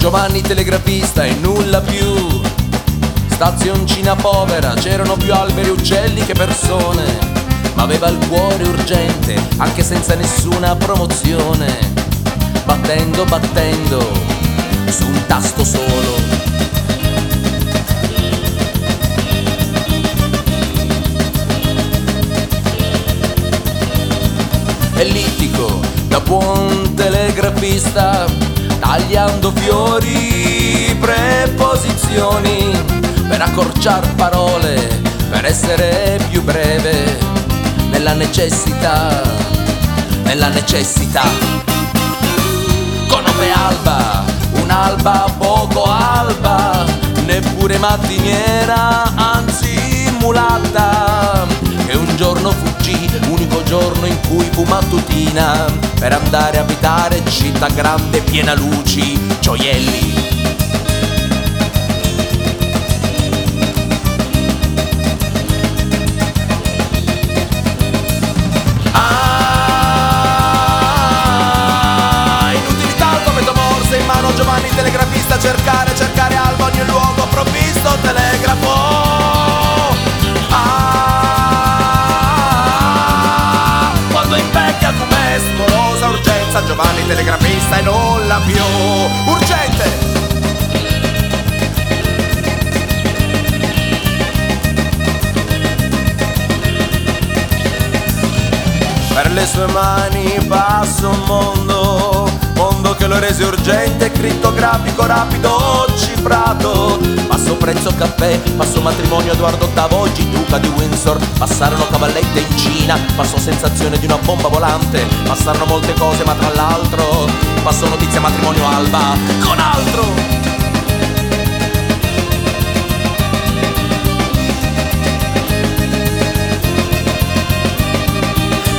Giovanni telegrafista e nulla più. Stazioncina povera, c'erano più alberi e uccelli che persone. Ma aveva il cuore urgente, anche senza nessuna promozione. Battendo, battendo, su un tasto solo. ellittico da buon telegrafista, tagliando fiori, preposizioni, per accorciar parole, per essere più breve, nella necessità, nella necessità. Conobbe alba, un'alba poco alba, neppure mattiniera, per andare a abitare città grande piena luci, gioielli. Giovanni telegrafista e non la più urgente. Per le sue mani passa un mondo, mondo che lo rese urgente, crittografico, rapido, cifrato. Passo prezzo caffè, passo matrimonio Edoardo VIII, Duca di Windsor, passarono cavallette in Cina, passò sensazione di una bomba volante, passarono molte cose ma tra l'altro passò notizia matrimonio Alba con altro.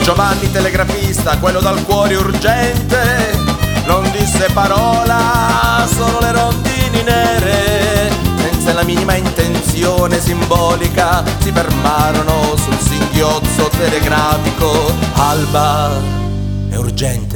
Giovanni telegrafista, quello dal cuore urgente, non disse parola, senza la minima intenzione simbolica, si fermarono sul singhiozzo telegrafico. Alba è urgente.